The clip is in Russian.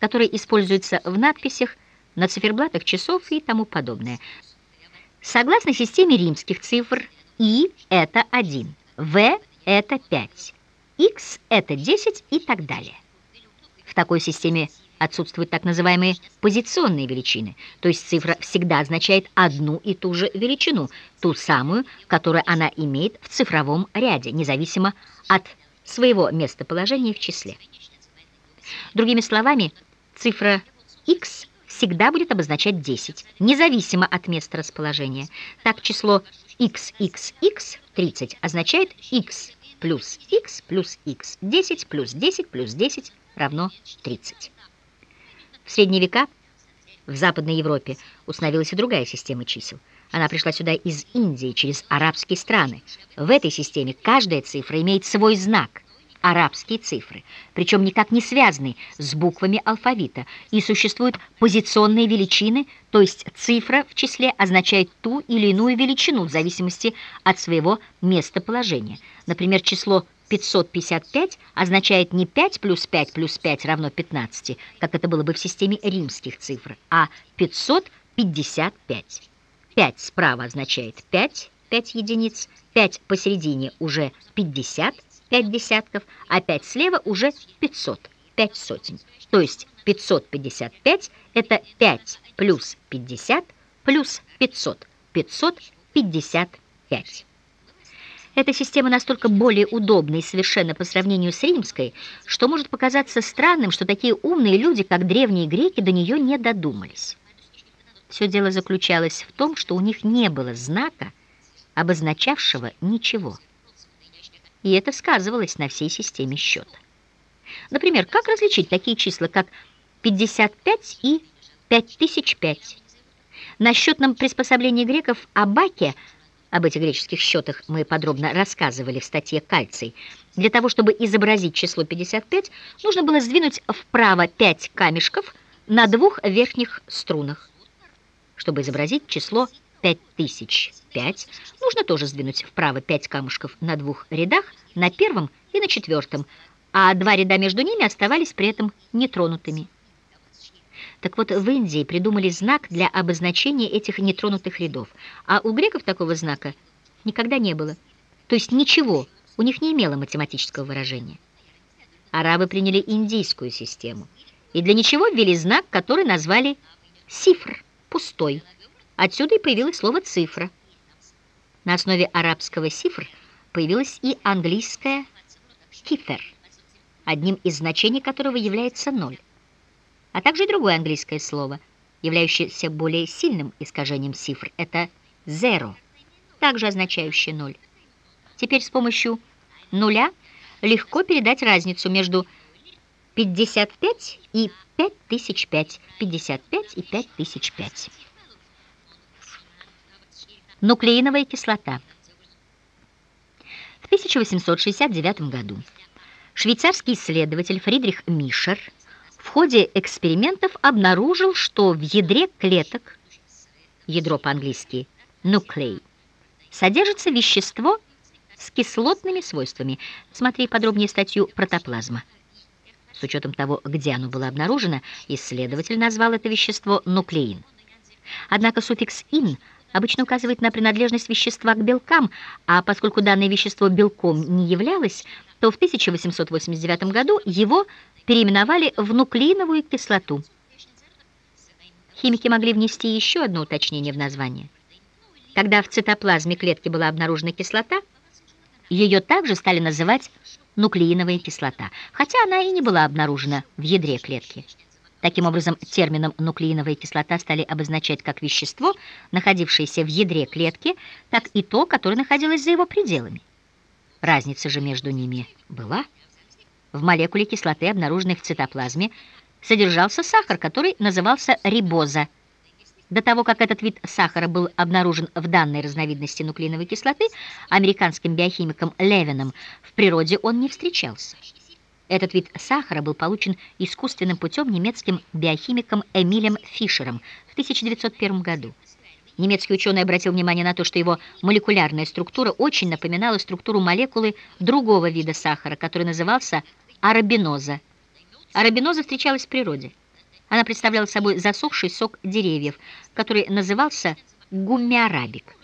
которые используются в надписях, на циферблатах часов и тому подобное. Согласно системе римских цифр, И – это 1, В – это 5, X – это 10 и так далее. В такой системе отсутствуют так называемые позиционные величины, то есть цифра всегда означает одну и ту же величину, ту самую, которую она имеет в цифровом ряде, независимо от своего местоположения в числе. Другими словами, цифра x всегда будет обозначать 10, независимо от места расположения. Так число xxx 30 означает x плюс x плюс x, 10 плюс 10 плюс 10 равно 30. В средние века в Западной Европе установилась и другая система чисел. Она пришла сюда из Индии через арабские страны. В этой системе каждая цифра имеет свой знак – арабские цифры, причем никак не связаны с буквами алфавита, и существуют позиционные величины, то есть цифра в числе означает ту или иную величину в зависимости от своего местоположения. Например, число 555 означает не 5 плюс 5 плюс 5 равно 15, как это было бы в системе римских цифр, а 555. 5 справа означает 5, 5 единиц, 5 посередине уже 50, 5 десятков, а 5 слева уже 500, 5 сотен. То есть 555 – это 5 плюс 50 плюс 500, 555. Эта система настолько более удобна и совершенна по сравнению с римской, что может показаться странным, что такие умные люди, как древние греки, до нее не додумались. Все дело заключалось в том, что у них не было знака, обозначавшего ничего. И это сказывалось на всей системе счета. Например, как различить такие числа, как 55 и 5005? На счетном приспособлении греков абаке – об этих греческих счетах мы подробно рассказывали в статье «Кальций». Для того, чтобы изобразить число 55, нужно было сдвинуть вправо 5 камешков на двух верхних струнах. Чтобы изобразить число 5005, нужно тоже сдвинуть вправо 5 камушков на двух рядах, на первом и на четвертом, а два ряда между ними оставались при этом нетронутыми. Так вот, в Индии придумали знак для обозначения этих нетронутых рядов, а у греков такого знака никогда не было. То есть ничего у них не имело математического выражения. Арабы приняли индийскую систему и для ничего ввели знак, который назвали сифр, пустой. Отсюда и появилось слово цифра. На основе арабского сифр появилась и английская кифер, одним из значений которого является ноль а также другое английское слово, являющееся более сильным искажением цифр. Это «zero», также означающее «ноль». Теперь с помощью нуля легко передать разницу между 55 и 5005, 55 и 5005. Нуклеиновая кислота. В 1869 году швейцарский исследователь Фридрих Мишер – в ходе экспериментов обнаружил, что в ядре клеток, ядро по-английски nuclei, содержится вещество с кислотными свойствами. Смотри подробнее статью «Протоплазма». С учетом того, где оно было обнаружено, исследователь назвал это вещество нуклеин. Однако суффикс «ин» обычно указывает на принадлежность вещества к белкам, а поскольку данное вещество белком не являлось, то в 1889 году его переименовали в нуклеиновую кислоту. Химики могли внести еще одно уточнение в название. Когда в цитоплазме клетки была обнаружена кислота, ее также стали называть нуклеиновая кислота, хотя она и не была обнаружена в ядре клетки. Таким образом, термином нуклеиновая кислота стали обозначать как вещество, находившееся в ядре клетки, так и то, которое находилось за его пределами. Разница же между ними была – в молекуле кислоты, обнаруженной в цитоплазме, содержался сахар, который назывался рибоза. До того, как этот вид сахара был обнаружен в данной разновидности нуклеиновой кислоты, американским биохимиком Левином в природе он не встречался. Этот вид сахара был получен искусственным путем немецким биохимиком Эмилем Фишером в 1901 году. Немецкий ученый обратил внимание на то, что его молекулярная структура очень напоминала структуру молекулы другого вида сахара, который назывался арабиноза. Арабиноза встречалась в природе. Она представляла собой засохший сок деревьев, который назывался гуммиарабик.